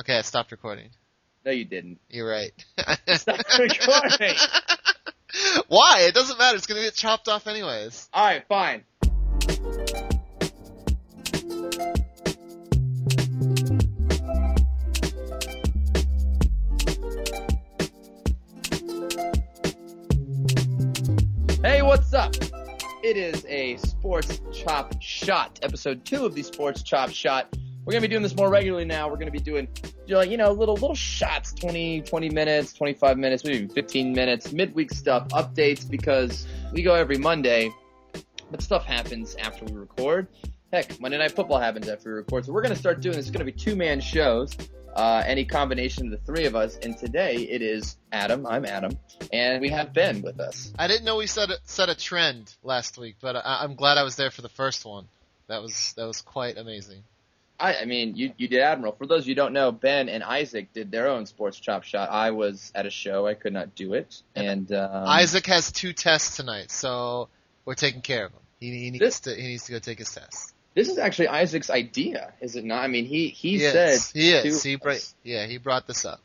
Okay, I stopped recording. No, you didn't. You're right. Stop recording. Why? It doesn't matter. It's gonna get chopped off anyways. All right, fine. Hey, what's up? It is a Sports Chop Shot, episode two of the Sports Chop Shot. We're gonna be doing this more regularly now. We're gonna be doing, you know, little little shots, 20, 20 minutes, 25 minutes, maybe 15 minutes, midweek stuff, updates, because we go every Monday, but stuff happens after we record. Heck, Monday Night Football happens after we record, so we're gonna start doing this. It's gonna be two man shows. Uh, any combination of the three of us, and today it is Adam. I'm Adam, and we have Ben with us. I didn't know we set a, set a trend last week, but I, I'm glad I was there for the first one. That was that was quite amazing. I, I mean, you you did Admiral. For those of you who don't know, Ben and Isaac did their own sports chop shot. I was at a show, I could not do it, and um, Isaac has two tests tonight, so we're taking care of him. He, he needs This- to he needs to go take his test. This is actually Isaac's idea, is it not? I mean, he he He said is. He is. He br- us- yeah, he brought this up.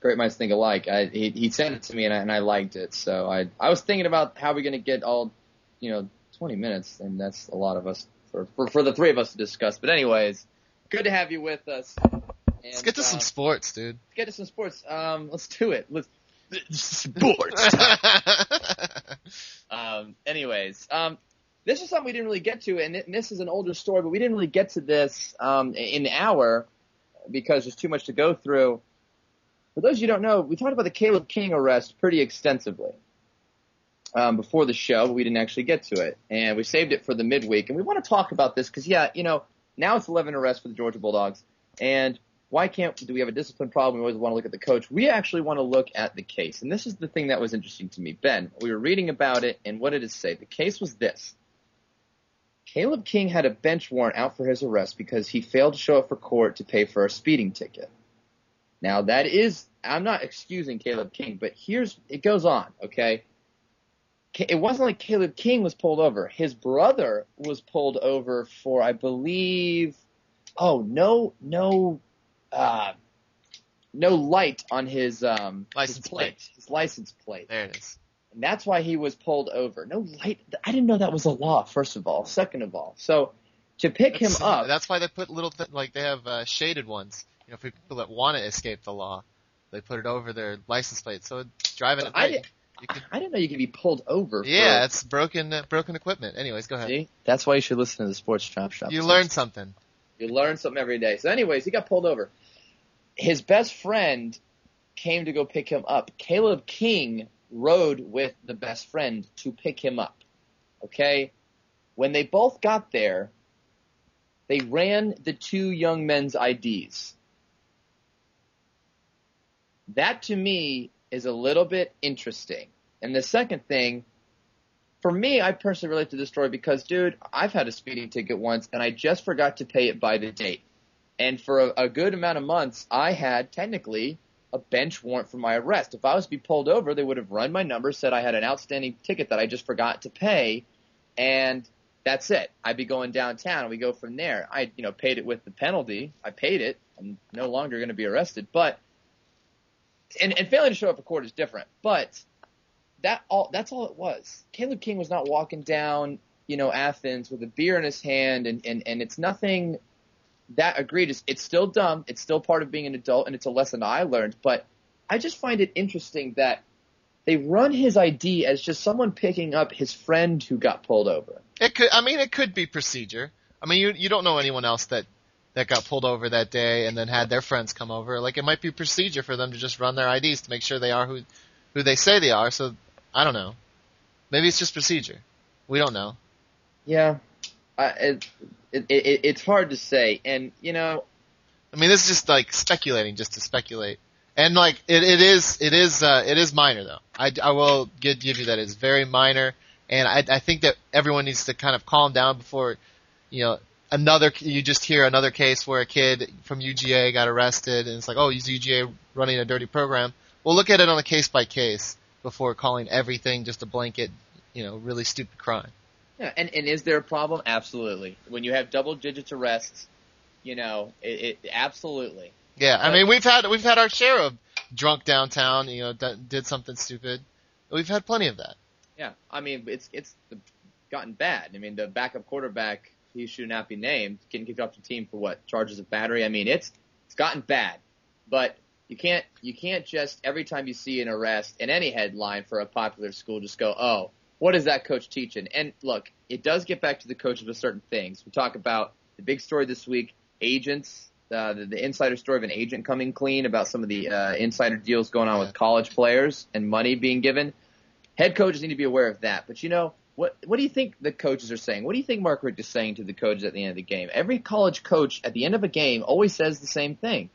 great minds think alike. I, he he sent it to me, and I, and I liked it. So I I was thinking about how we're gonna get all, you know, 20 minutes, and that's a lot of us for for, for the three of us to discuss. But anyways, good to have you with us. And, Let's get to uh, some sports, dude. let's get to some sports. Um, let's do it. Let's sports. Um, anyways, um, this is something we didn't really get to, and, it, and this is an older story, but we didn't really get to this um, in an hour because there's too much to go through. For those of you who don't know, we talked about the Caleb King arrest pretty extensively um, before the show, but we didn't actually get to it, and we saved it for the midweek. And we want to talk about this because, yeah, you know, now it's 11 arrests for the Georgia Bulldogs, and why can't do we have a discipline problem? We always want to look at the coach. We actually want to look at the case, and this is the thing that was interesting to me. Ben, we were reading about it, and what did it say? The case was this: Caleb King had a bench warrant out for his arrest because he failed to show up for court to pay for a speeding ticket. Now that is, I'm not excusing Caleb King, but here's it goes on. Okay, it wasn't like Caleb King was pulled over. His brother was pulled over for, I believe, oh no, no uh, no light on his um License his plate, his license plate, there it is. and that's why he was pulled over. No light. I didn't know that was a law. First of all, second of all, so to pick That's, him up, That's why they put little th- like they have uh, shaded ones. You know, for people that want to escape the law, they put it over their license plate. So driving at I, you could. I didn't know you could be pulled over. Yeah, for, it's broken uh, broken equipment. Anyways, go ahead. see, that's why you should listen to the Sports Chop Shop. You learn something. You learn something every day. So, anyways, he got pulled over. His best friend came to go pick him up. Caleb King rode with the best friend to pick him up. Okay? When they both got there, they ran the two young men's IDs. That to me is a little bit interesting. And the second thing, for me, I personally relate to this story because, dude, I've had a speeding ticket once and I just forgot to pay it by the date. And for a, a good amount of months, I had technically a bench warrant for my arrest. If I was to be pulled over, they would have run my number, said I had an outstanding ticket that I just forgot to pay, and that's it. I'd be going downtown and we go from there. I, you know, paid it with the penalty. I paid it. I'm no longer going to be arrested, but, and, and failing to show up for court is different, but that all, that's all it was. Caleb King was not walking down, you know, Athens with a beer in his hand and, and, and it's nothing that egregious. It's still dumb. It's still part of being an adult and it's a lesson I learned, but I just find it interesting that they run his ID as just someone picking up his friend who got pulled over. It could. I mean, it could be procedure. I mean, you you don't know anyone else that that got pulled over that day and then had their friends come over. Like it might be procedure for them to just run their IDs to make sure they are who who they say they are. So I don't know. Maybe it's just procedure. We don't know. Yeah, I, it, it, it, it's hard to say, and you know, I mean, this is just like speculating, just to speculate. And like it, it is, it is, uh, it is minor though. I, I will give, give you that it's very minor, and I, I think that everyone needs to kind of calm down before, you know, another. You just hear another case where a kid from UGA got arrested, and it's like, oh, he's UGA running a dirty program. Well, look at it on a case by case before calling everything just a blanket, you know, really stupid crime. Yeah, and, and is there a problem? Absolutely. When you have double digits arrests, you know, it, it absolutely. Yeah, I But- mean we've had we've had our share of drunk downtown. You know, that did something stupid. We've had plenty of that. Yeah, I mean it's it's gotten bad. I mean the backup quarterback, he should not be named, getting kicked off the team for what charges of battery. I mean it's it's gotten bad, but you can't you can't just every time you see an arrest in any headline for a popular school just go oh what is that coach teaching? And look, it does get back to the coaches with certain things. We talk about the big story this week, agents. Uh, the, the insider story of an agent coming clean about some of the uh, insider deals going on with college players and money being given head coaches need to be aware of that. But you know, what what do you think the coaches are saying? What do you think Mark Richt is saying to the coaches at the end of the game? Every college coach at the end of a game always says the same thing.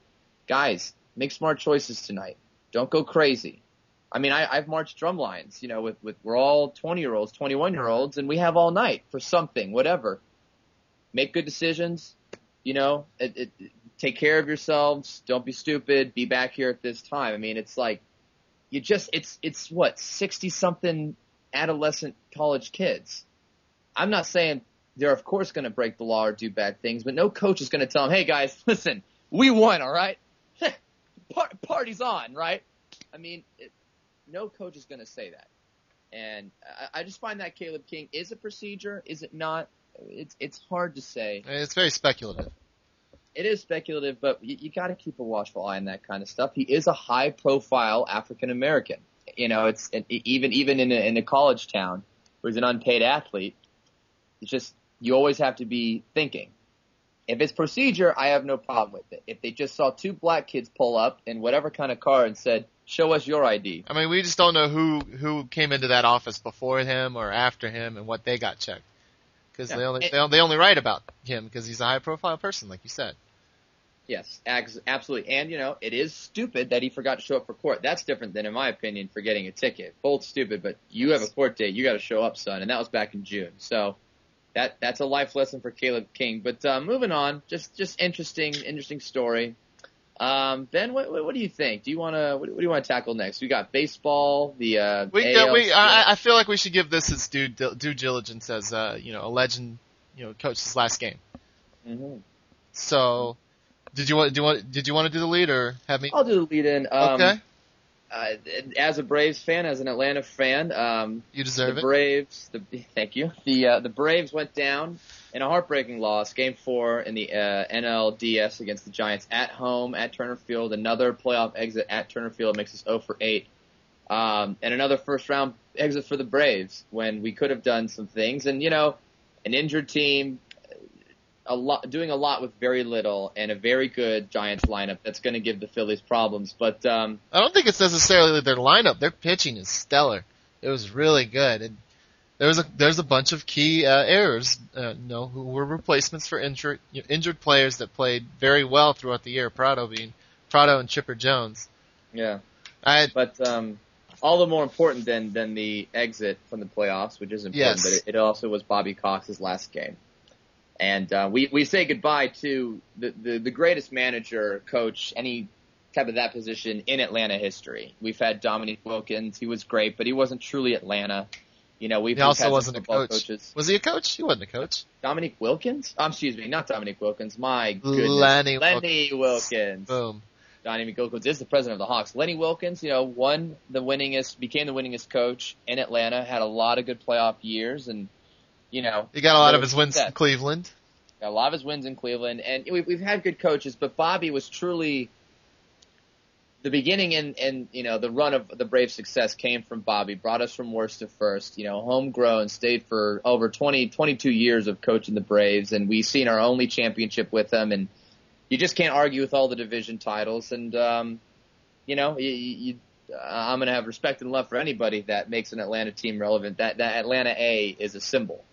Guys, make smart choices tonight. Don't go crazy. I mean, I, I've marched drum lines, you know, with, with we're all 20 year olds, 21 year olds, and we have all night for something, whatever. Make good decisions, you know, it, it, take care of yourselves. Don't be stupid. Be back here at this time. I mean, it's like, you just it's it's what sixty something adolescent college kids. I'm not saying they're of course going to break the law or do bad things, but no coach is going to tell them, "Hey guys, listen, we won, all right? Par- party's on, right?" I mean, it, no coach is going to say that, and I, I just find that Caleb King is a procedure. Is it not? It's it's hard to say. It's very speculative. It is speculative, but you, you got to keep a watchful eye on that kind of stuff. He is a high profile African American. You know, it's even even in a, in a college town where he's an unpaid athlete. It's just you always have to be thinking. If it's procedure, I have no problem with it. If they just saw two black kids pull up in whatever kind of car and said, "Show us your ID," I mean, we just don't know who who came into that office before him or after him and what they got checked. Because Yeah. they only they, they only write about him because he's a high profile person, like you said. Yes, absolutely. And, you know, it is stupid that he forgot to show up for court. That's different than, in my opinion, for getting a ticket. Both stupid, but you have a court date. You got to show up, son. And that was back in June. So that that's a life lesson for Caleb King. But uh, moving on, just just interesting, interesting story. Um, ben, what, what, what do you think? Do you want to what, what do you want to tackle next? We got baseball, the uh, We, yeah, we I, I feel like we should give this its due due diligence as uh, you know a legend, you know, coach's last game. Mhm. So, did you want do you want did you want to do the lead or have me? I'll do the lead in. Um, okay, Uh, as a Braves fan, as an Atlanta fan, um, you deserve the it. Braves, the, thank you. The uh, the Braves went down in a heartbreaking loss, Game Four in the uh, NLDS against the Giants at home at Turner Field. Another playoff exit at Turner Field makes us 0 for 8, um, and another first round exit for the Braves when we could have done some things. And you know, an injured team, a lot doing a lot with very little, and a very good Giants lineup that's going to give the Phillies problems. But um, I don't think it's necessarily their lineup. Their pitching is stellar. It was really good. And there was a there's a bunch of key uh, errors, uh, you know, who were replacements for injured injured players that played very well throughout the year. Prado being Prado and Chipper Jones. yeah. I But um, all the more important than than the exit from the playoffs, which is important. Yes. But it, it also was Bobby Cox's last game, and uh, we we say goodbye to the, the the greatest manager, coach, any type of that position in Atlanta history. We've had Dominique Wilkins. He was great, but he wasn't truly Atlanta. You know, we've he also had some wasn't a coach. coaches. Was he a coach? He wasn't a coach. Dominique Wilkins? Um, excuse me, not Dominique Wilkins. My goodness, Lenny Lenny Wilkens. Boom. Dominique Wilkins is the president of the Hawks. Lenny Wilkens, you know, won the winningest, became the winningest coach in Atlanta, had a lot of good playoff years, and you know, He got a lot of his wins in Cleveland. got a lot of his wins in Cleveland, and we've, we've had good coaches, but Bobby was truly the beginning and and you know the run of the Braves' success came from Bobby. Brought us from worst to first. You know, homegrown, stayed for over 20, 22 years of coaching the Braves, and we've seen our only championship with them. And you just can't argue with all the division titles. And um, you know, you, you, uh, I'm going to have respect and love for anybody that makes an Atlanta team relevant. That that Atlanta A is a symbol.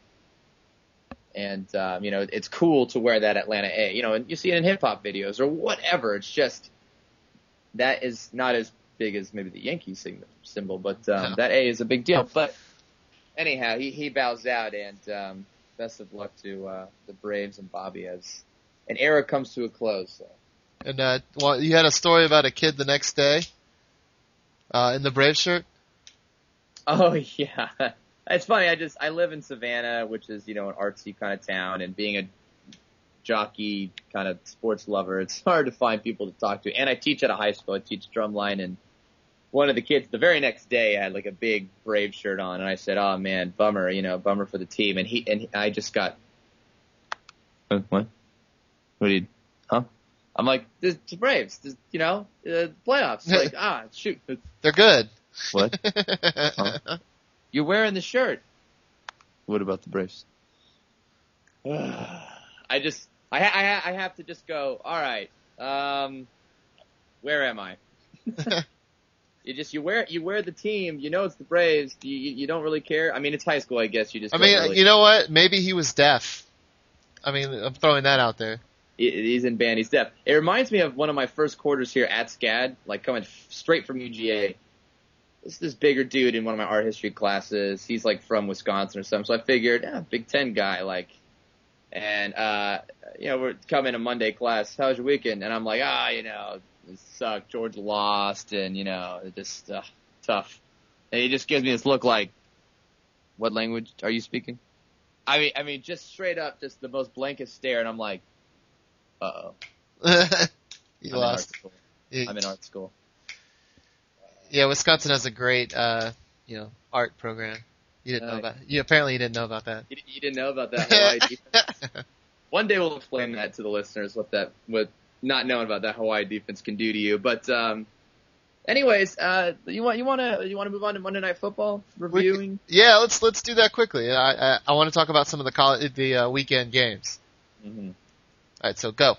And um, you know it's cool to wear that Atlanta A. You know, and you see it in hip hop videos or whatever. It's just that is not as big as maybe the Yankees sing- symbol, but um, No. that A is a big deal. But anyhow, he, he bows out, and um, best of luck to uh, the Braves and Bobby as an era comes to a close. So. And uh, well, you had a story about a kid the next day, uh, in the Brave shirt. Oh yeah, it's funny. I just I live in Savannah, which is you know an artsy kind of town, and being a jockey kind of sports lover. It's hard to find people to talk to. And I teach at a high school. I teach drumline and one of the kids the very next day had like a big Brave shirt on and I said, "Oh man, bummer, you know, bummer for the team." And he and I just got "Uh, what? What did? Huh? I'm like, "This the Braves, this, you know, uh, playoffs." Like, ah, shoot. They're good. What? You're wearing the shirt. What about the Braves? I just, I, I, I have to just go. All right, um, where am I? you just you wear you wear the team. You know it's the Braves. You you, you don't really care. I mean, it's high school. I guess you just. I mean, really- you know what? Maybe he was deaf. I mean, I'm throwing that out there. He's in band. He's deaf. It reminds me of one of my first quarters here at SCAD, like coming f- straight from UGA. This this bigger dude in one of my art history classes. He's like from Wisconsin or something. So I figured, yeah, Big Ten guy, like. And uh, you know, we're coming to Monday class. How was your weekend? And I'm like, ah, you know, it sucked. George lost, and you know, it just uh, tough. And he just gives me this look like, what language are you speaking? I mean, I mean, just straight up, just the most blankest stare, and I'm like, uh oh. you I'm in art lost. school. I'm in art school. Yeah, Wisconsin has a great, uh, you know, art program. You didn't know Uh, about. You apparently you didn't know about that. You, you didn't know about that Hawaii defense. One day we'll explain that to the listeners what that what not knowing about that Hawaii defense can do to you. But um, anyways, uh, you want you want to you want to move on to Monday Night Football reviewing? yeah, let's let's do that quickly. I I, I want to talk about some of the college, the uh, weekend games. hmm All right, so go.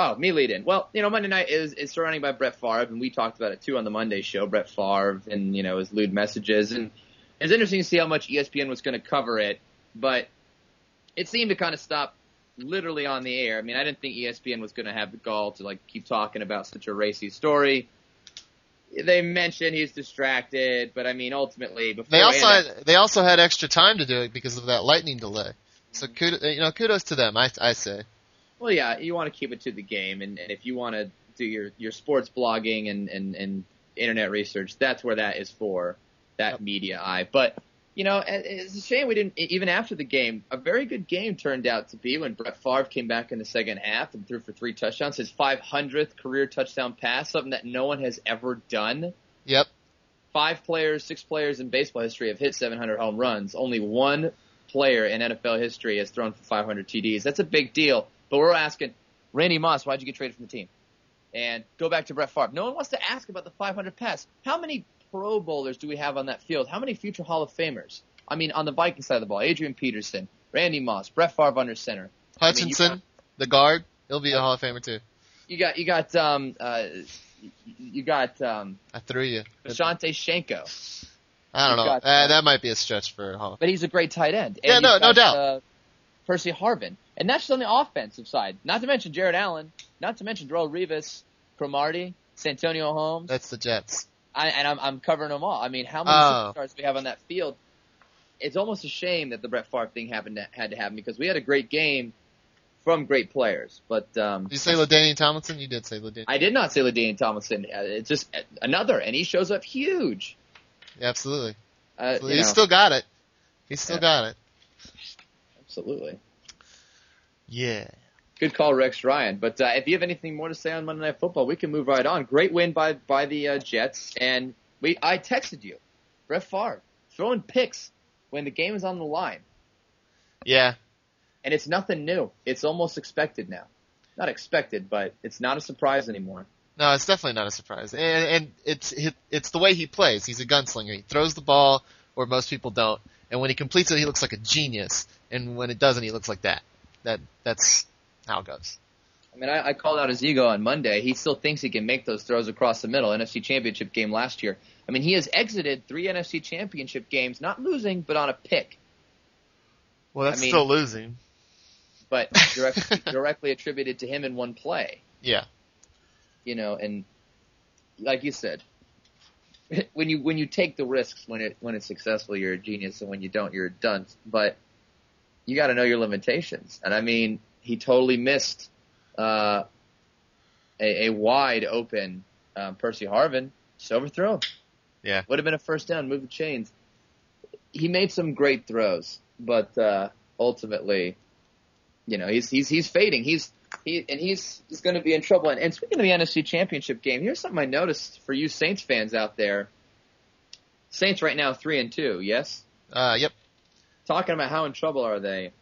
Oh, me lead in. Well, you know, Monday night is, is surrounding by Brett Favre, and we talked about it too on the Monday show. Brett Favre and you know his lewd messages, and it's interesting to see how much ESPN was going to cover it, but it seemed to kind of stop literally on the air. I mean, I didn't think ESPN was going to have the gall to like keep talking about such a racy story. They mentioned he's distracted, but I mean, ultimately, before They also had they also had extra time to do it because of that lightning delay. So mm-hmm. kudos, you know, kudos to them. I I say. Well, yeah, you want to keep it to the game, and, and if you want to do your, your sports blogging and, and, and internet research, that's where that is for, that Yep. media eye. But, you know, it's a shame we didn't, even after the game, a very good game turned out to be when Brett Favre came back in the second half and threw for three touchdowns, his 500th career touchdown pass, something that no one has ever done. Yep. Five players, six players in baseball history have hit 700 home runs. Only one player in NFL history has thrown for 500 TDs. That's a big deal. But we're asking, Randy Moss, why'd you get traded from the team? And go back to Brett Favre. No one wants to ask about the 500 pass. How many Pro Bowlers do we have on that field? How many future Hall of Famers? I mean, on the Viking side of the ball, Adrian Peterson, Randy Moss, Brett Favre under center. I mean, Hutchinson, got- the guard, he'll be a Hall of Famer too. You got, you got, um, uh, you got, um, I threw you. Visanthe Shiancoe. I don't you've know. got, uh, uh, that might be a stretch for Hall. but he's a great tight end. Yeah, no- you've no doubt. Uh, Percy Harvin, and that's just on the offensive side. Not to mention Jared Allen. Not to mention Darrelle Revis, Cromartie, Santonio Holmes. That's the Jets. I, and I'm, I'm covering them all. I mean, how many Oh. superstars do we have on that field? It's almost a shame that the Brett Favre thing happened to, had to happen because we had a great game from great players. But um, Did you say LaDainian Tomlinson? You did say LaDainian. I did not say LaDainian Tomlinson. Uh, It's just another, and he shows up huge. Yeah, absolutely. Uh, So you he's know, still got it. He's still Yeah. got it. Absolutely. Yeah. Good call, Rex Ryan. But uh, if you have anything more to say on Monday Night Football, we can move right on. Great win by by the uh, Jets, and we I texted you, Brett Favre throwing picks when the game is on the line, Yeah. and it's nothing new. It's almost expected now. Not expected, but it's not a surprise anymore. No, it's definitely not a surprise, and, and it's it- it's the way he plays. He's a gunslinger. He throws the ball where most people don't, and when he completes it, he looks like a genius. And when it doesn't, he looks like that. That that's how it goes. I mean, I, I called out his ego on Monday. He still thinks he can make those throws across the middle. NFC Championship game last year. I mean, he has exited three NFC Championship games, not losing, but on a pick. Well, that's I mean- still losing. but directly, directly attributed to him in one play. Yeah. You know, and like you said, when you when you take the risks when it when it's successful, you're a genius, and when you don't, you're a dunce. But you got to know your limitations. And I mean, he totally missed uh, a, a wide open um, Percy Harvin. Just overthrow. him. Yeah. would have been a first down. Move the chains. He made some great throws, but uh, ultimately you know, he's he's he's fading. He's he and he's he's going to be in trouble. And, and speaking of the NFC Championship game, here's something I noticed for you Saints fans out there. Saints right now three and two. Yes. Uh, yep. Talking about how in trouble are they?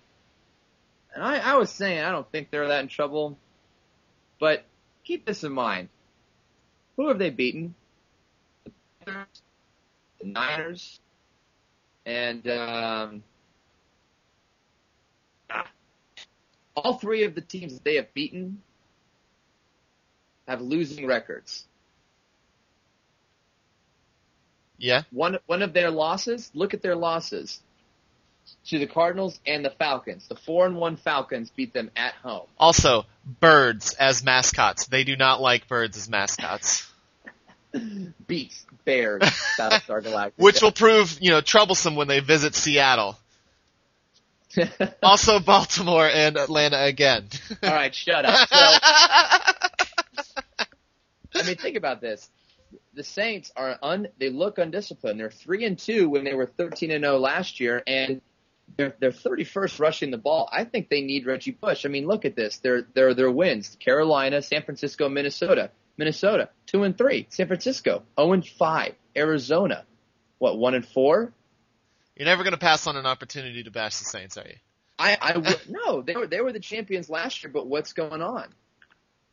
And I, I was saying I don't think they're that in trouble, but keep this in mind. Who have they beaten? The Niners, and um, all three of the teams that they have beaten have losing records. Yeah. One one of their losses, look at their losses to the Cardinals and the Falcons. The four and one Falcons beat them at home. Also, birds as mascots. They do not like birds as mascots. Beats Bears, Battlestar Galactica. Which will prove, you know, troublesome when they visit Seattle. Also Baltimore and Atlanta again. All right, shut up. So, I mean, think about this. The Saints are un. They look undisciplined. They're three and two when they were thirteen and zero last year, and they're they're thirty first rushing the ball. I think they need Reggie Bush. I mean, look at this. They're they're their wins: Carolina, San Francisco, Minnesota. Minnesota two and three. San Francisco zero and five. Arizona, what one and four? You're never going to pass on an opportunity to bash the Saints, are you? I, I would, no, they were they were the champions last year, but what's going on?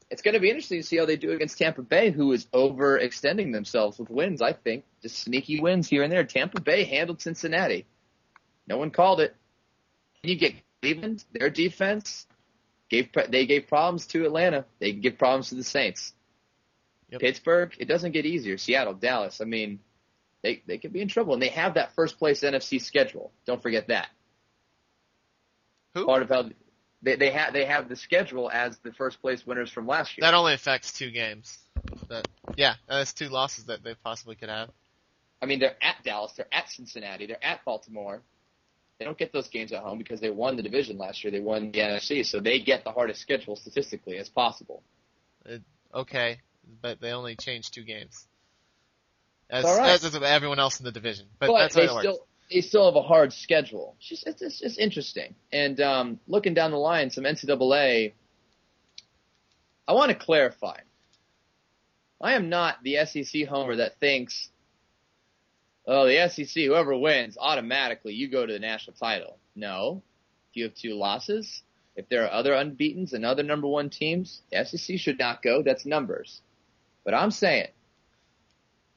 It's going to be interesting to see how they do against Tampa Bay, who is overextending themselves with wins. I think just sneaky wins here and there. Tampa Bay handled Cincinnati. No one called it. You get Cleveland, their defense gave they gave problems to Atlanta. They give problems to the Saints. Yep. Pittsburgh, it doesn't get easier. Seattle, Dallas. I mean, they they could be in trouble, and they have that first place NFC schedule. Don't forget that. Who? Part of how they they have they have the schedule as the first place winners from last year. That only affects two games. That yeah, uh, that's two losses that they possibly could have. I mean, they're at Dallas, they're at Cincinnati, they're at Baltimore. They don't get those games at home because they won the division last year. They won the NFC, so they get the hardest schedule statistically as possible. Okay, but they only changed two games. As, right. as is everyone else in the division, but, But that's how they it works. still they still have a hard schedule. It's just it's, it's, it's interesting. And um, looking down the line, some NCAA. I want to clarify. I am not the SEC homer that thinks, oh, the SEC, whoever wins, automatically you go to the national title. No. If you have two losses, if there are other unbeatens and other number one teams, the SEC should not go. That's numbers. But I'm saying,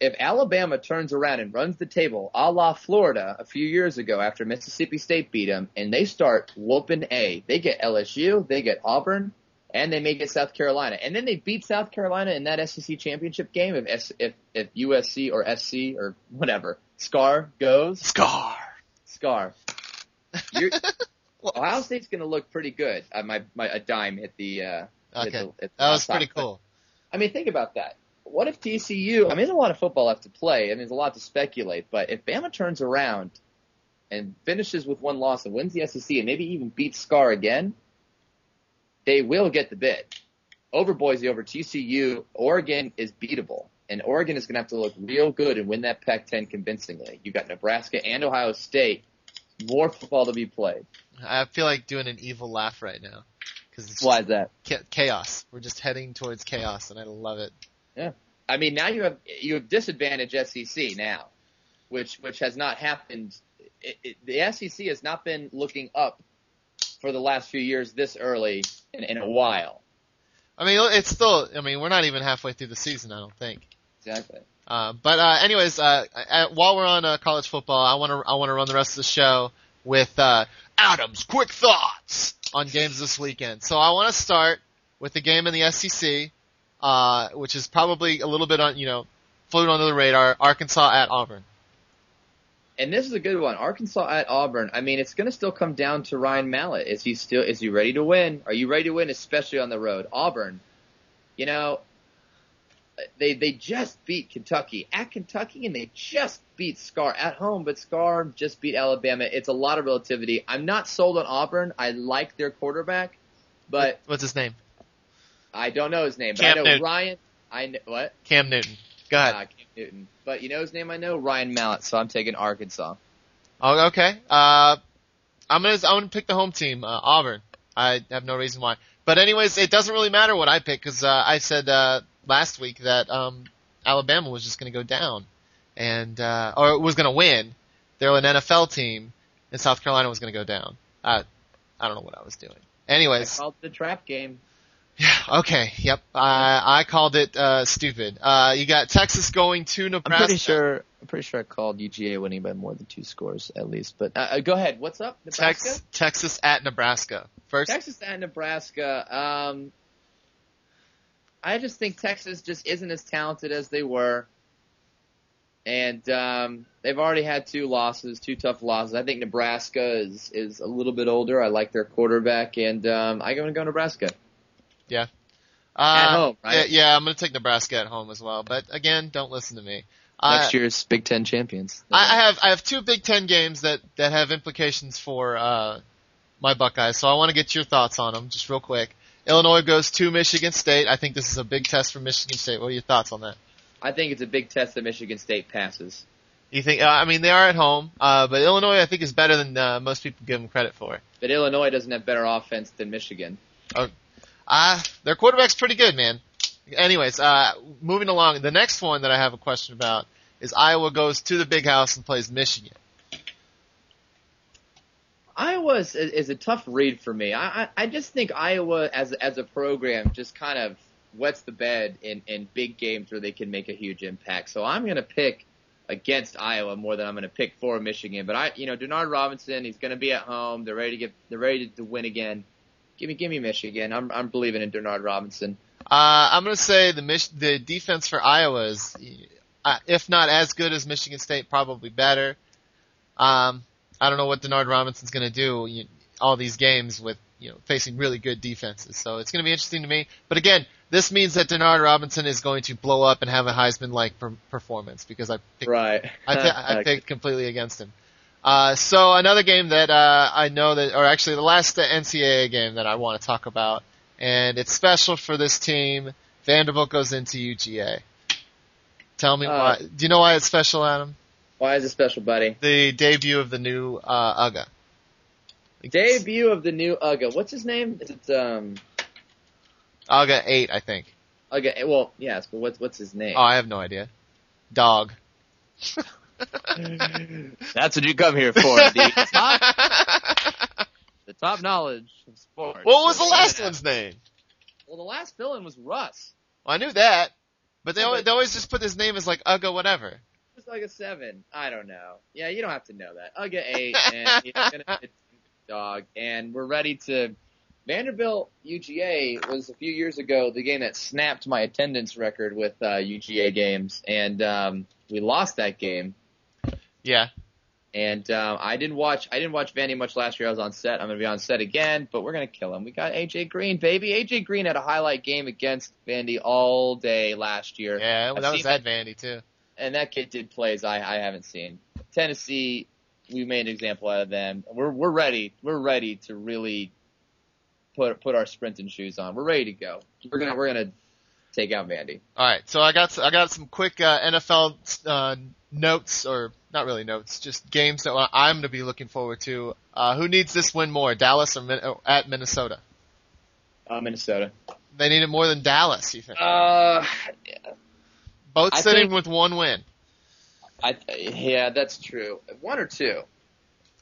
if Alabama turns around and runs the table a la Florida a few years ago after Mississippi State beat them, and they start whooping A, they get LSU, they get Auburn, and they may get South Carolina, and then they beat South Carolina in that SEC championship game if if, if USC or SC or whatever Scar goes Scar. Scar. You're, Ohio State's going to look pretty good. Uh, my my a dime hit the. Uh, hit Okay, the, hit the that was pretty cool. I mean, think about that. What if TCU? I mean, there's a lot of football left to play, and there's a lot to speculate. But if Bama turns around and finishes with one loss and wins the SEC, and maybe even beats Scar again, they will get the bid. Over Boise, over TCU, Oregon is beatable, and Oregon is going to have to look real good and win that Pac-10 convincingly. You've got Nebraska and Ohio State. More football to be played. I feel like doing an evil laugh right now because it's Why is that? chaos. We're just heading towards chaos, and I love it. I mean, now you have you have disadvantage SEC now, which which has not happened. It, it, the SEC has not been looking up for the last few years this early in, in a while. I mean, it's still. I mean, we're not even halfway through the season. I don't think. Exactly. Uh, but uh, anyways, uh, uh, while we're on uh, college football, I want to I want to run the rest of the show with uh, Adam's quick thoughts on games this weekend. So I want to start with the game in the SEC, uh, which is probably a little bit on you know floating under the radar. Arkansas at Auburn. And this is a good one. Arkansas at Auburn. I mean, it's going to still come down to Ryan Mallett. Is he still is he ready to win? Are you ready to win, especially on the road? Auburn. You know, they they just beat Kentucky at Kentucky, and they just beat Scar at home, but Scar just beat Alabama. It's a lot of relativity. I'm not sold on Auburn. I like their quarterback, but What's his name? I don't know his name. But Cam I know Newton. Ryan. I know what? Cam Newton. Go ahead. Uh, Cam Newton. But you know his name? I know Ryan Mallett. So I'm taking Arkansas. Oh, okay. Uh, I'm gonna I'm gonna pick the home team, uh, Auburn. I have no reason why. But anyways, it doesn't really matter what I pick because uh, I said uh, last week that um, Alabama was just going to go down, and uh, or was going to win. They're an NFL team, and South Carolina was going to go down. I I don't know what I was doing. I Anyways, called the trap game. Yeah, okay, yep. I I called it uh, stupid. Uh, you got Texas going to Nebraska. I'm pretty sure. I'm pretty sure I called UGA winning by more than two scores at least. But uh, uh, go ahead. What's up, Nebraska? Tex- Texas at Nebraska. First, Texas at Nebraska. Um, I just think Texas just isn't as talented as they were, and um, they've already had two losses, two tough losses. I think Nebraska is is a little bit older. I like their quarterback, and um, I'm going to go Nebraska uh, at home. Right? Yeah, yeah, I'm gonna take Nebraska at home as well. But again, don't listen to me. Next I, year's Big Ten champions. I I have I have two Big Ten games that that have implications for uh, my Buckeyes. So I want to get your thoughts on them, just real quick. Illinois goes to Michigan State. I think this is a big test for Michigan State. What are your thoughts on that? I think it's a big test that Michigan State passes. You think? Uh, I mean, they are at home, uh, but Illinois I think is better than uh, most people give them credit for. But Illinois doesn't have better offense than Michigan. Uh, their quarterback's pretty good, man. Anyways, uh, moving along, the next one that I have a question about is Iowa goes to the big house and plays Michigan. Iowa is, is a tough read for me. I, I I just think Iowa as as a program just kind of wets the bed in in big games where they can make a huge impact. So I'm going to pick against Iowa more than I'm going to pick for Michigan. But I, you know, Denard Robinson, he's going to be at home. They're ready to get they're ready to win again. Give me give me Michigan. I'm I'm believing in Denard Robinson. Uh, I'm going to say the Mich- the defense for Iowa is, uh, if not as good as Michigan State, probably better. Um, I don't know what Denard Robinson's going to do you, all these games with you know facing really good defenses. So it's going to be interesting to me. But again, this means that Denard Robinson is going to blow up and have a Heisman-like per- performance because I picked, Right. I, pi- I picked completely against him. Uh, so another game that uh, I know that, or actually the last NCAA game that I want to talk about, and it's special for this team. Vanderbilt goes into UGA. Tell me Uh, why. Do you know why it's special, Adam? Why is it special, buddy? The debut of the new uh, UGA. Debut of the new UGA. What's his name? Is it um UGA eight, I think. UGA? Well, yes, but what's what's his name? Oh, I have no idea. Dog. That's what you come here for. The top, the top knowledge of sports. what was the last one's name? Well, the last villain was Russ. Well, I knew that, but they Yeah, always, but- they always just put his name as like UGA whatever. It was like a seven. I don't know. Yeah, you don't have to know that. UGA eight, and he's gonna it's dog, and we're ready to. Vanderbilt UGA was a few years ago the game that snapped my attendance record with uh, UGA games, and um, we lost that game. Yeah. And um, I didn't watch I didn't watch Vandy much last year. I was on set. I'm gonna be on set again, but we're gonna kill him. We got AJ Green, baby. AJ Green had a highlight game against Vandy all day last year, Yeah, well, that was at Vandy too. and that kid did plays I, I haven't seen. Tennessee, we made an example out of them. We're we're ready. We're ready to really put put our sprinting shoes on. We're ready to go. We're gonna we're gonna take out Vandy. All right, so I got I got some quick uh, NFL uh, notes, or not really notes, just games that I'm going to be looking forward to. Uh, who needs this win more, Dallas or Min- at Minnesota? Uh, Minnesota. They need it more than Dallas. You think? Uh, Both I sitting think- with one win. I yeah, that's true. One or two.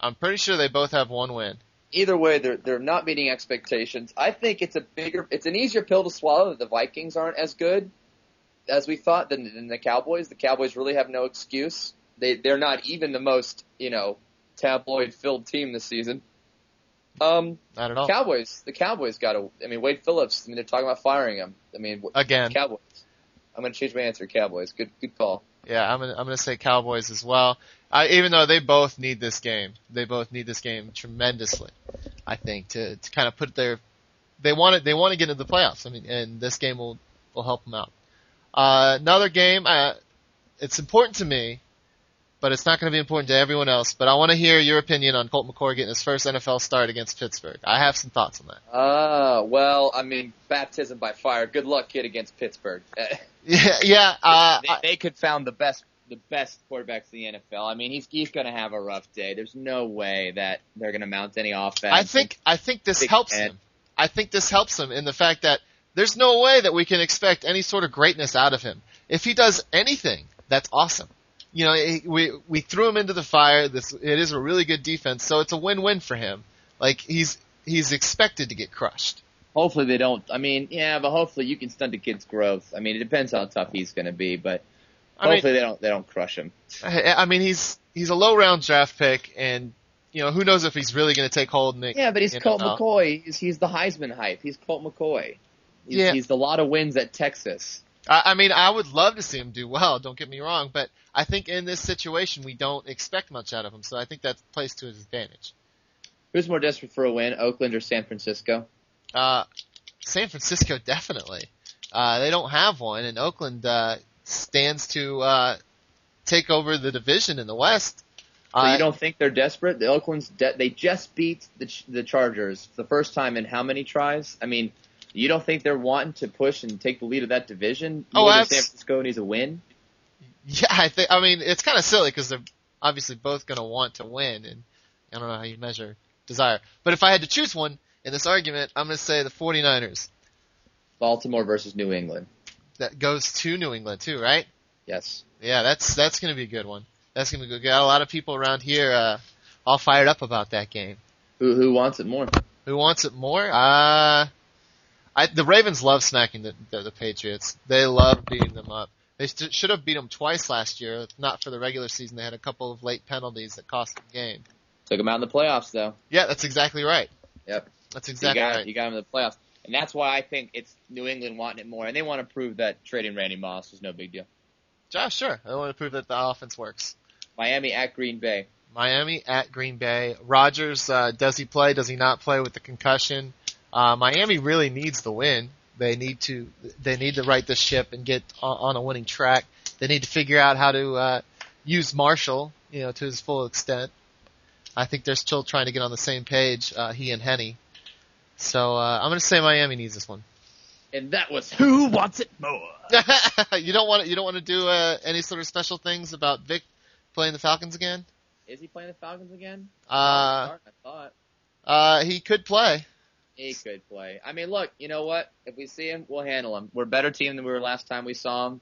I'm pretty sure they both have one win. either way, they're they're not meeting expectations. I think it's a bigger, it's an easier pill to swallow that the Vikings aren't as good as we thought than, than the Cowboys. The Cowboys really have no excuse. They they're not even the most you know tabloid filled team this season. Um, Not at all. Cowboys, the Cowboys got to. I mean, Wade Phillips. I mean, they're talking about firing him. I mean, Again, Cowboys. I'm gonna change my answer. Cowboys. Good good call. yeah, I'm gonna I'm gonna say Cowboys as well. I, even though they both need this game, they both need this game tremendously. I think to to kind of put their they want it they want to get into the playoffs. I mean, and this game will will help them out. Uh, another game, uh, it's important to me, but it's not going to be important to everyone else. But I want to hear your opinion on Colt McCoy getting his first NFL start against Pittsburgh. I have some thoughts on that. Ah, well, I mean, baptism by fire. Good luck, kid, against Pittsburgh. Yeah, yeah. Uh, they, they could found the best the best quarterbacks in the NFL. I mean, he's he's going to have a rough day. There's no way that they're going to mount any offense. I think I think this helps head. him. I think this helps him in the fact that there's no way that we can expect any sort of greatness out of him. If he does anything, that's awesome. You know, we we threw him into the fire. This it is a really good defense, so it's a win-win for him. Like he's he's expected to get crushed. hopefully they don't. I mean, yeah, but hopefully you can stunt a kid's growth. I mean, it depends how tough he's going to be, but I mean, hopefully they don't they don't crush him. I, I mean he's he's a low round draft pick, and you know who knows if he's really going to take hold the Yeah, but he's Colt. McCoy. He's, he's the Heisman hype. He's Colt McCoy. He's, Yeah. he's a lot of wins at Texas. I, I mean, I would love to see him do well. Don't get me wrong, but I think in this situation we don't expect much out of him, so I think that plays to his advantage. Who's more desperate for a win, Oakland or San Francisco? Uh, San Francisco definitely. Uh, they don't have one, and Oakland uh, stands to uh, take over the division in the West. So you don't think they're desperate? The Oakland's de- they just beat the Ch- the Chargers the first time in how many tries? I mean, you don't think they're wanting to push and take the lead of that division? Oh, than abs- San Francisco needs a win. Yeah, I think. I mean, it's kind of silly because they're obviously both going to want to win, and I don't know how you measure desire. But if I had to choose one in this argument, I'm going to say the 49ers. Baltimore versus New England. That goes to New England too, right? Yes. Yeah, that's that's going to be a good one. That's going to be good. Got a lot of people around here uh, all fired up about that game. Who who wants it more? Who wants it more? Uh, I, the Ravens love smacking the, the, the Patriots. They love beating them up. They st- should have beat them twice last year. If not for the regular season, they had a couple of late penalties that cost them the game. Took them out in the playoffs though. Yeah, that's exactly right. Yep. That's you exactly got right. you got them in the playoffs, and that's why I think it's New England wanting it more, and they want to prove that trading Randy Moss is no big deal. Yeah, sure. I want to prove that the offense works. Miami at Green Bay. Miami at Green Bay. Rodgers, uh, does he play? Does he not play with the concussion? Uh, Miami really needs the win. They need to, they need to right the ship and get on, a winning track. They need to figure out how to, uh, use Marshall, you know, to his full extent. I think they're still trying to get on the same page, uh, he and Henne. So, uh, I'm gonna say Miami needs this one. And that was who wants it more. you don't want, you don't want to do, uh, any sort of special things about Vic playing the Falcons again? Is he playing the Falcons again? Uh, I thought uh, he could play. He could play. I mean, look, you know what? If we see him, we'll handle him. We're a better team than we were last time we saw him.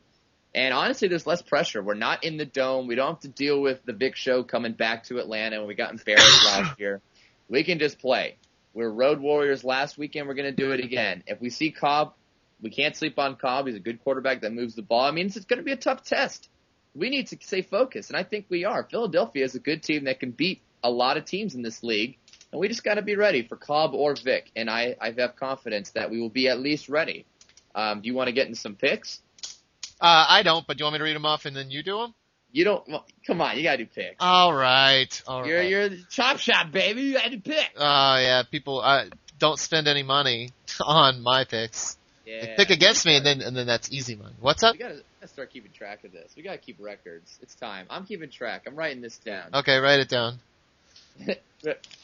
And honestly, there's less pressure. We're not in the dome. We don't have to deal with the Vic show coming back to Atlanta when we got embarrassed last year. We can just play. We're road warriors last weekend. We're going to do it again. If we see Kolb, we can't sleep on Kolb. He's a good quarterback that moves the ball. I mean, it's going to be a tough test. We need to stay focused, and I think we are. Philadelphia is a good team that can beat a lot of teams in this league, and we just got to be ready for Kolb or Vic. And I, I have confidence that we will be at least ready. Um, do you want to get in some picks? Uh, I don't, but do you want me to read them off and then you do them? You don't. Well, come on, you got to do picks. All right, all right. You're you're the chop shop, baby. You got to pick. Oh yeah, people uh, don't spend any money on my picks. They Yeah. pick against me, and then and then that's easy money. What's up? We gotta, gotta start keeping track of this. We gotta keep records. It's time. I'm keeping track. I'm writing this down. Okay, write it down.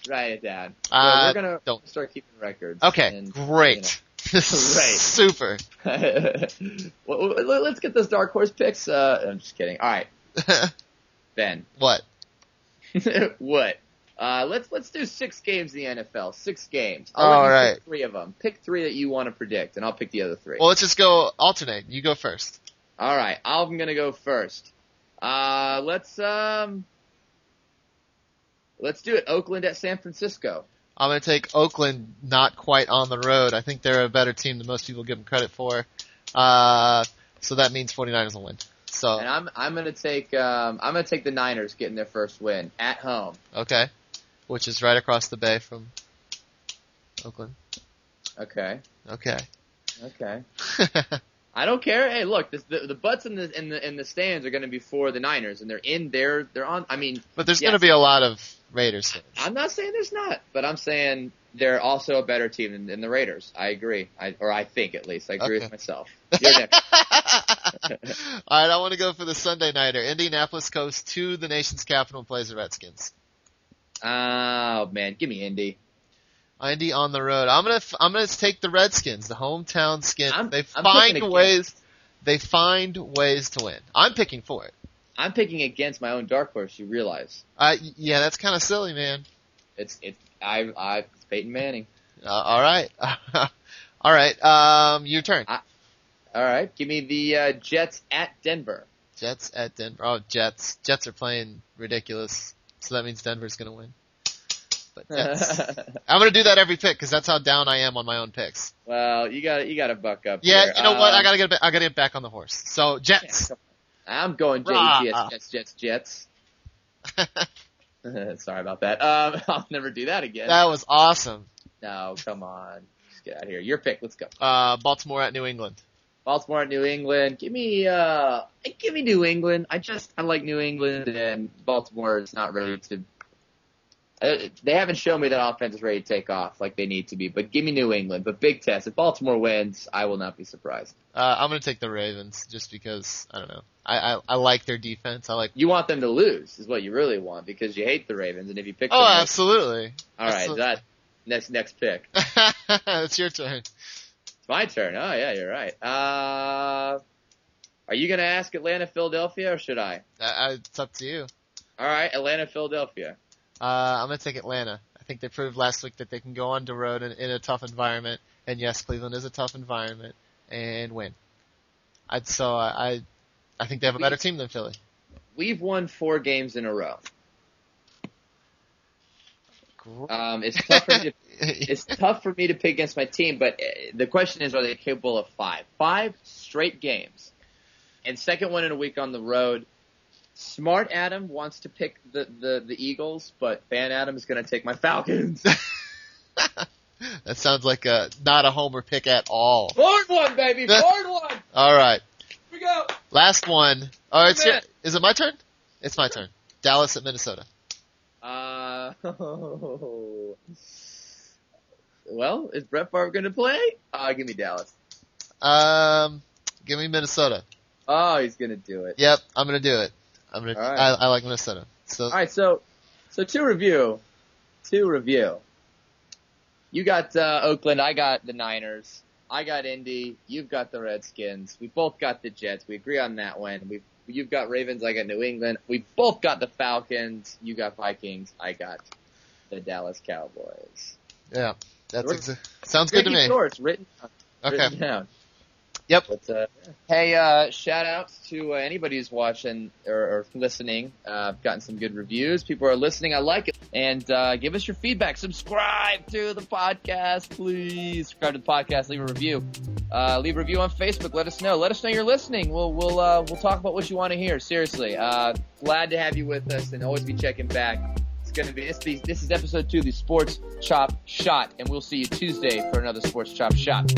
Write it down. So Uh, we're gonna don't. start keeping records. Okay, And, great. Great. Super. well, let's get those dark horse picks. Uh, I'm just kidding. All right, Ben. what? what? Uh, let's let's do six games in the NFL. Six games. I'll All you right. Pick three of them. Pick three that you want to predict, and I'll pick the other three. Well, let's just go alternate. You go first. All right, I'm gonna go first. Uh, let's um, let's do it. Oakland at San Francisco. I'm going to take Oakland not quite on the road. I think they're a better team than most people give them credit for. Uh, so that means 49ers will win. So, And I'm I'm gonna take um I'm gonna take the Niners getting their first win at home. okay. Which is right across the bay from Oakland. Okay. Okay. Okay. I don't care. Hey, look, this, the the butts in the in the in the stands are going to be for the Niners, and they're in there. They're on. I mean, but there's Yes. going to be a lot of Raiders fans. I'm not saying there's not, but I'm saying they're also a better team than, than the Raiders. I agree, I, or I think at least. I agree Okay. with myself. All right, I want to go for the Sunday nighter. Indianapolis goes to the nation's capital and plays the Redskins. oh man, give me Indy. Indy on the road. I'm gonna I'm gonna take the Redskins, the hometown skin. I'm- they I'm find ways. They find ways to win. I'm picking for it. I'm picking against my own dark horse. You realize Uh, yeah, that's kind of silly, man. it's it's I I it's Peyton Manning. Uh, all right, all right. Um, your turn. All right, give me the uh, Jets at Denver. Jets at Denver. Oh, Jets. Jets are playing ridiculous, so that means Denver's gonna win. But. I'm gonna do that every pick because that's how down I am on my own picks. well, you got you got to buck up. Yeah, here. you know what? I Um, gotta get. I gotta get back on the horse. So Jets. I'm going Rah. Jets, Jets, Jets, Jets. Sorry about that. Um, I'll never do that again. that was awesome. No, come on. Just get out of here. Your pick. Let's go. Uh, Baltimore at New England. Baltimore at New England. Give me, uh, give me New England. I just, I like New England and Baltimore is not ready to, uh, they haven't shown me that offense is ready to take off like they need to be, but give me New England. But big test. If Baltimore wins, I will not be surprised. Uh, I'm gonna take the Ravens just because I don't know. I, I I like their defense. I like. You want them to lose is what you really want because you hate the Ravens. And if you pick them, Oh, like- absolutely. all right, absolutely. that next, next pick. it's your turn. It's my turn. Oh yeah, you're right. Uh, are you gonna ask Atlanta, Philadelphia, or should I? Uh, uh, it's up to you. All right, Atlanta, Philadelphia. Uh, I'm gonna take Atlanta. I think they proved last week that they can go on the road in, in a tough environment, and yes, Cleveland is a tough environment, and win. I'd so I I, I think they have a better team than Philly. We've won four games in a row. Um, it's tough for me to, it's tough for me to pick against my team, but uh, the question is, are they capable of five? Five straight games, and second one in a week on the road. Smart Adam wants to pick the the, the Eagles, but Fan Adam is going to take my Falcons. that sounds like a not a homer pick at all. Fourth one, baby, fourth one. All right, Here we go. last one. Oh, it's your, is it my turn? It's my turn. Dallas at Minnesota. Uh, oh. well, is Brett Favre going to play? Uh, give me Dallas. Um, give me Minnesota. Oh, he's going to do it. Yep, I'm gonna do it. I'm gonna. Right. I, I like Minnesota. So All right, so so to review, to review. You got uh, Oakland. I got the Niners. I got Indy. You've got the Redskins. We both got the Jets. We agree on that one. We you've got Ravens. I got New England. We both got the Falcons. You got Vikings. I got the Dallas Cowboys. yeah, that's We're- exa- sounds good to me. Shorts written Okay. written down. Yep. But, uh, hey, uh, shout outs to uh, anybody who's watching or, or listening. Uh, I've gotten some good reviews. People are listening. I like it. And uh, give us your feedback. Subscribe to the podcast, please. Subscribe to the podcast. Leave a review. Uh, leave a review on Facebook. Let us know. Let us know you're listening. We'll we'll we'll talk about what you want to hear. Seriously. Glad to have you with us, and always be checking back. It's gonna be this. This this is episode two, the Sports Chop Shot, and we'll see you Tuesday for another Sports Chop Shot.